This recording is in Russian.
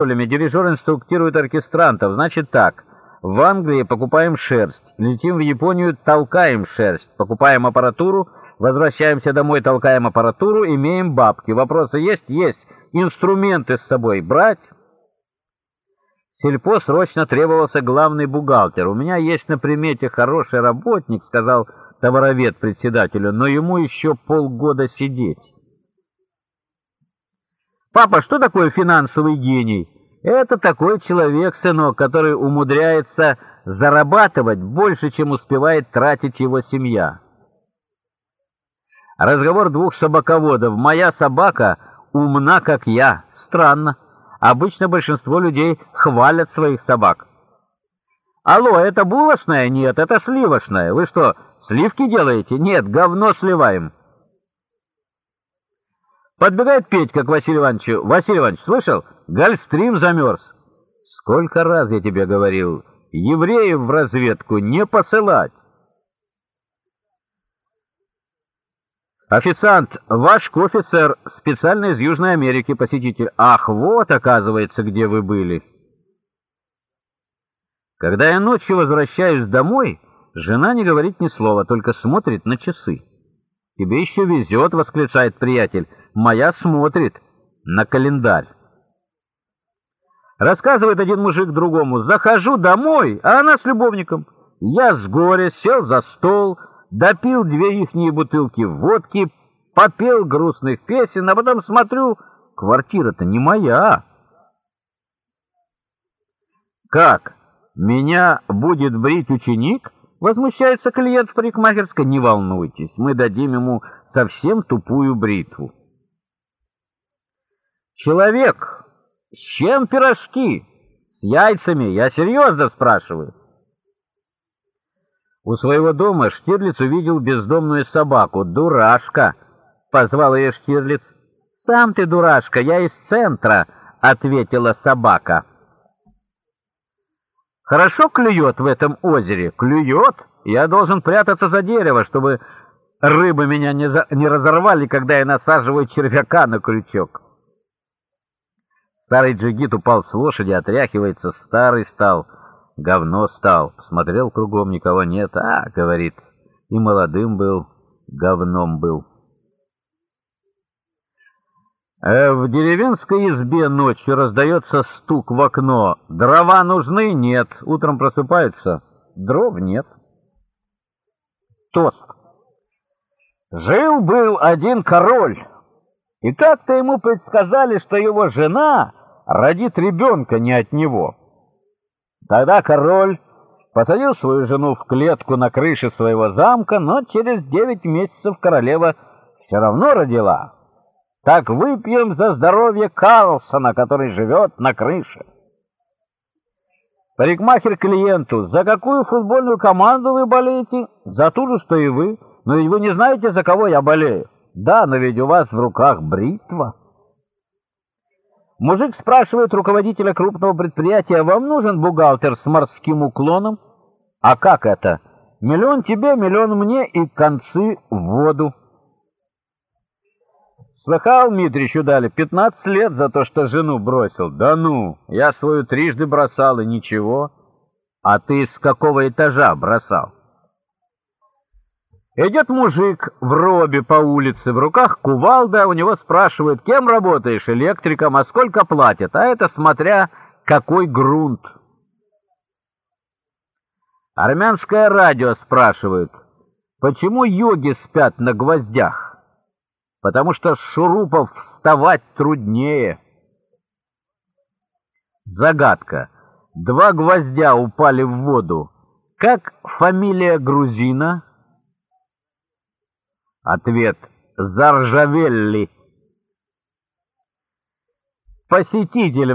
ролями дирижер инструктирует оркестрантов. Значит так, в Англии покупаем шерсть, летим в Японию, толкаем шерсть, покупаем аппаратуру, возвращаемся домой, толкаем аппаратуру, имеем бабки. Вопросы есть? Есть. Инструменты с собой брать? Сельпо срочно требовался главный бухгалтер. «У меня есть на примете хороший работник», — сказал товаровед председателю, «но ему еще полгода сидеть». «Папа, что такое финансовый гений?» «Это такой человек, сынок, который умудряется зарабатывать больше, чем успевает тратить его семья». Разговор двух собаководов. «Моя собака умна, как я». Странно. Обычно большинство людей хвалят своих собак. «Алло, это булочная? Нет, это сливочная. Вы что, сливки делаете? Нет, говно сливаем». Подбегает Петька к Василию Ивановичу. «Василий Иванович, слышал? Гольстрим замерз». «Сколько раз я тебе говорил, евреев в разведку не посылать». «Официант, ваш кофе, сэр, специально из Южной Америки, посетитель. Ах, вот, оказывается, где вы были». Когда я ночью возвращаюсь домой, жена не говорит ни слова, только смотрит на часы. «Тебе еще везет», — восклицает приятель. «Моя смотрит на календарь». Рассказывает один мужик другому. «Захожу домой, а она с любовником. Я с горя сел за стол, допил две ихние бутылки водки, попел грустных песен, а потом смотрю, квартира-то не моя». «Как? Меня будет брить ученик?» Возмущается клиент в парикмахерской. Не волнуйтесь, мы дадим ему совсем тупую бритву. Человек, с чем пирожки? С яйцами, я серьезно спрашиваю. У своего дома Штирлиц увидел бездомную собаку. «Дурашка!» — позвал ее Штирлиц. «Сам ты дурашка, я из центра!» — ответила собака. Хорошо клюет в этом озере? Клюет? Я должен прятаться за дерево, чтобы рыбы меня не, за... не разорвали, когда я насаживаю червяка на крючок. Старый джигит упал с лошади, отряхивается, старый стал, говно стал. Смотрел кругом, никого нет. А, говорит, и молодым был, говном был. Э, в деревенской избе ночью раздается стук в окно. Дрова нужны? Нет. Утром просыпаются. Дров нет. Тост. Жил-был один король, и как-то ему предсказали, что его жена родит ребенка не от него. Тогда король посадил свою жену в клетку на крыше своего замка, но через девять месяцев королева все равно родила. Так выпьем за здоровье Карлсона, который живет на крыше. Парикмахер клиенту, за какую футбольную команду вы болеете? За ту же, что и вы. Но ведь вы не знаете, за кого я болею. Да, но ведь у вас в руках бритва. Мужик спрашивает руководителя крупного предприятия, вам нужен бухгалтер с морским уклоном? А как это? Миллион тебе, миллион мне и концы в воду. Слыхал, Митричу дали пятнадцать лет за то, что жену бросил. Да ну, я свою трижды бросал, и ничего. А ты с какого этажа бросал? Идет мужик в робе по улице, в руках кувалда, у него спрашивают, кем работаешь, электриком, а сколько платят, а это смотря какой грунт. Армянское радио спрашивает, почему йоги спят на гвоздях? потому что с шурупов вставать труднее. Загадка. Два гвоздя упали в воду. Как фамилия грузина? Ответ. Заржавелли. Посетитель